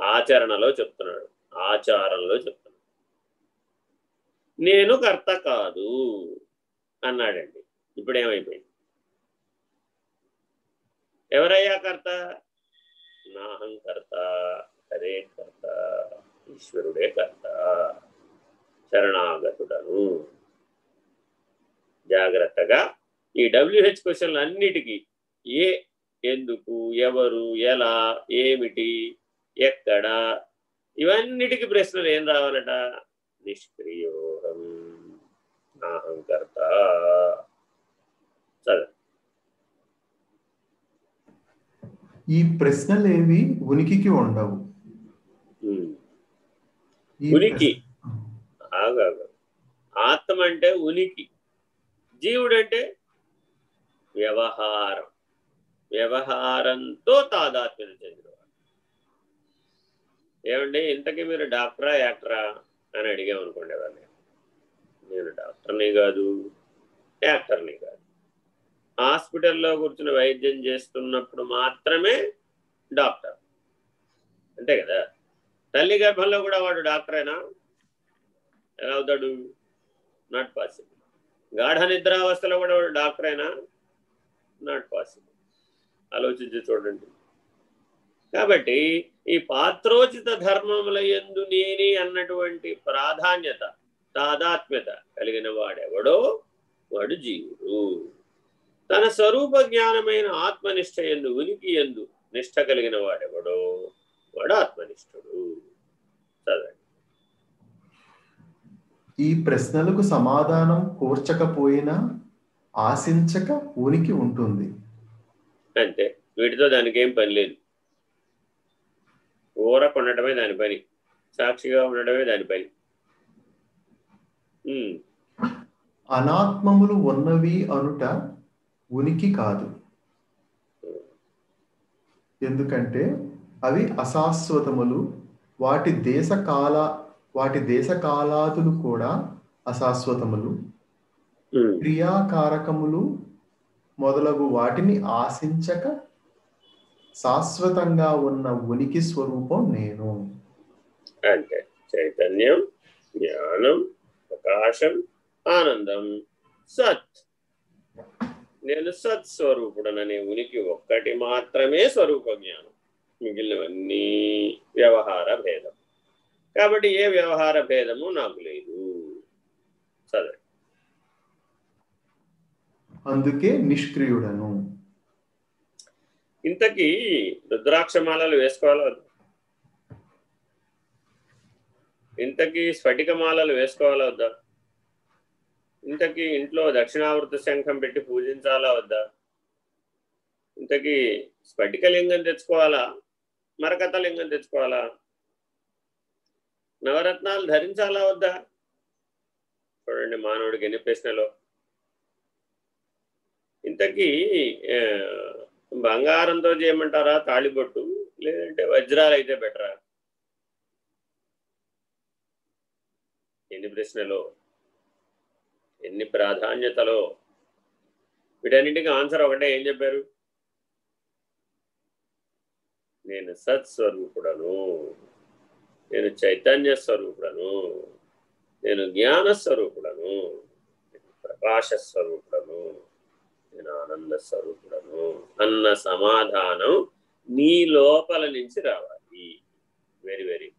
ఆచరణలో చెప్తున్నాడు. ఆచారంలో చెప్తున్నాడు. నేను కర్త కాదు అన్నాడండి. ఇప్పుడు ఏమైపోయింది ఎవరయ్యా కర్త? నాహం కర్త హరే కర్త ఈశ్వరుడే కర్త శరణాగతుడను. జాగ్రత్తగా ఈ డబ్ల్యూహెచ్ క్వశ్చన్లు అన్నిటికీ ఏ ఎందుకు ఎవరు ఎలా ఏమిటి ఎక్కడ? ఇవన్నిటికీ ప్రశ్నలు ఏం రావాలట? నిష్క్రియోహం నాహంకర్త చదువు ఈ ప్రశ్నలేవి ఉనికికి ఉండవు. ఉనికి. ఆగాగు ఆత్మ అంటే ఉనికి. జీవుడు అంటే వ్యవహారం. వ్యవహారంతో తాదాత్మ్యం చెందినవాడు. ఏమండి ఇంతకీ మీరు డాక్టరా యాక్టరా అని అడిగామనుకోండి ఎవరిని? నేను డాక్టర్ని కాదు యాక్టర్ని కాదు. హాస్పిటల్లో కూర్చుని వైద్యం చేస్తున్నప్పుడు మాత్రమే డాక్టర్. అంతే కదా? తల్లి గర్భంలో కూడా వాడు డాక్టరేనా? ఎలా అవుతాడు? నాట్ పాసిబుల్ గాఢ నిద్రావస్థలో కూడా వాడు డాక్టరేనా? నాట్ పాసిబుల్ ఆలోచించి చూడండి. కాబట్టి ఈ పాత్రోచిత ధర్మముల ఎందు నేని అన్నటువంటి ప్రాధాన్యత తాదాత్మ్యత కలిగిన వాడెవడో వాడు జీవుడు. తన స్వరూప జ్ఞానమైన ఆత్మనిష్ట ఎందు ఉనికి ఎందు నిష్ట కలిగిన వాడెవడో వాడు ఆత్మనిష్ఠుడు చదవండి. ఈ ప్రశ్నలకు సమాధానం కూర్చకపోయినా ఆశించక ఉనికి ఉంటుంది. అంతే. వీటితో దానికి ఏం పని లేదు. ఊరక ఉండటమే దాని పని. సాక్షిగా ఉండటమే దాని పని. అనాత్మములు ఉన్నవి అనుట ఉనికి కాదు. ఎందుకంటే అవి అశాశ్వతములు. వాటి దేశ కాల వాటి దేశ కాలాదులు కూడా అశాశ్వతములు. క్రియాకారకములు మొదలగు వాటిని ఆశించక శాశ్వతంగా ఉన్న ఉనికి స్వరూపం నేను. అంతే చైతన్యం జ్ఞానం ప్రకాశం ఆనందం సత్. నేను సత్ స్వరూపుడననే ఉనికి ఒక్కటి మాత్రమే స్వరూప జ్ఞానం మిగిలినవన్నీ వ్యవహార భేదం. కాబట్టి ఏ వ్యవహార భేదము నాకు లేదు. సరే. అందుకే నిష్క్రియుడను. ఇంతకీ రుద్రాక్షమాలలు వేసుకోవాలా వద్దా? ఇంతకీ స్ఫటికమాలలు వేసుకోవాలా వద్దా? ఇంతకీ ఇంట్లో దక్షిణావృత శంఖం పెట్టి పూజించాలా వద్దా? ఇంతకీ స్ఫటిక లింగం తెచ్చుకోవాలా? మరకత లింగం తెచ్చుకోవాలా? నవరత్నాలు ధరించాలా వద్దా? చూడండి మానవుడికి ఎన్ని ప్రశ్నలు. ఇంతకీ బంగారంతో చేయమంటారా? తాళిబొట్టు? లేదంటే వజ్రాలు అయితే బెటరా? ఎన్ని ప్రశ్నలు? ఎన్ని ప్రాధాన్యతలో? వీటన్నిటికీ ఆన్సర్ ఒకటే ఏం చెప్పారు? నేను సత్స్వరూపుడను. నేను చైతన్య స్వరూపుడను. నేను జ్ఞాన స్వరూపుడను. నేను ప్రకాశ స్వరూపుడను. నేను ఆనంద స్వరూపుడను. అన్న సమాధానం నీ లోపల నుంచి రావాలి. వెరీ వెరీ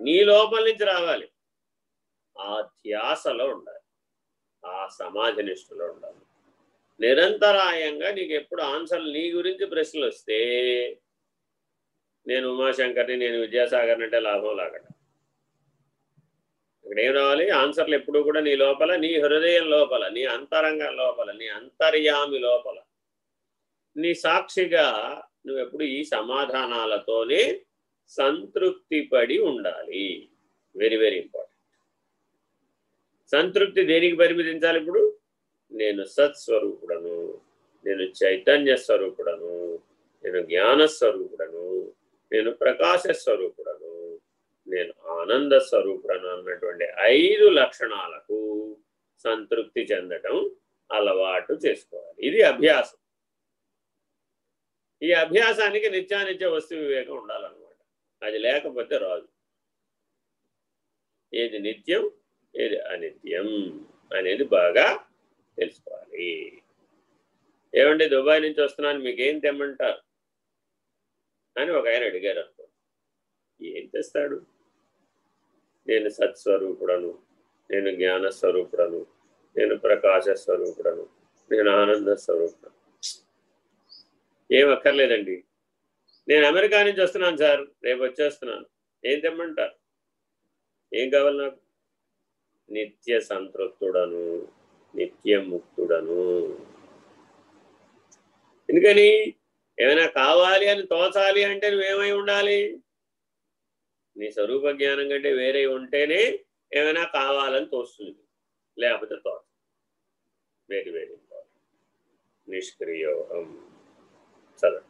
నీ లోపల నుంచి రావాలి. ఆ ధ్యాసలో ఉండాలి. ఆ సమాజ నిష్ఠలో ఉండాలి. నిరంతరాయంగా నీకు ఎప్పుడు ఆన్సర్లు నీ గురించి ప్రశ్నలు వస్తే నేను ఉమాశంకర్ని నేను విద్యాసాగర్ని అంటే లాభం లాగట. ఇక్కడ ఏం రావాలి? ఆన్సర్లు ఎప్పుడు కూడా నీ లోపల నీ హృదయం లోపల నీ అంతరంగం లోపల నీ అంతర్యామి లోపల. నీ సాక్షిగా నువ్వు ఎప్పుడు ఈ సమాధానాలతోనే సంతృప్తి పడి ఉండాలి. వెరీ వెరీ ఇంపార్టెంట్ సంతృప్తి దేనికి పరిమితించాలి ఇప్పుడు? నేను సత్స్వరూపుడను నేను చైతన్య స్వరూపుడను నేను జ్ఞాన స్వరూపుడను నేను ప్రకాశ స్వరూపుడను నేను ఆనంద స్వరూపుడను అన్నటువంటి ఐదు లక్షణాలకు సంతృప్తి చెందటం అలవాటు చేసుకోవాలి. ఇది అభ్యాసం. ఈ అభ్యాసానికి నిత్యానిత్య వస్తు వివేకం ఉండాలన్నమాట. అది లేకపోతే రాదు. ఏది నిత్యం ఏది అనిత్యం అనేది బాగా తెలుసుకోవాలి. ఏమండి దుబాయ్ నుంచి వస్తున్నాను మీకేం తెమ్మంటారు? అని ఒక ఆయన అడిగారు అనుకో. ఏం తెస్తాడు? నేను సత్స్వరూపుడను నేను జ్ఞాన స్వరూపుడను నేను ప్రకాశ స్వరూపుడను నేను ఆనంద స్వరూపుడను ఏం అక్కర్లేదండి. నేను అమెరికా నుంచి వస్తున్నాను సార్. రేపు వచ్చేస్తున్నాను. ఏం తెమ్మంటారు? ఏం కావాలి నాకు? నిత్య సంతృప్తుడను నిత్య ముక్తుడను. ఎందుకని? ఏమైనా కావాలి అని తోచాలి అంటే నువ్వేమై ఉండాలి? నీ స్వరూప జ్ఞానం కంటే వేరే ఉంటేనే ఏమైనా కావాలని తోస్తుంది. లేకపోతే తోచ వెరీ వెరీ ఇంపార్టెంట్ నిష్క్రియోహం. చదవండి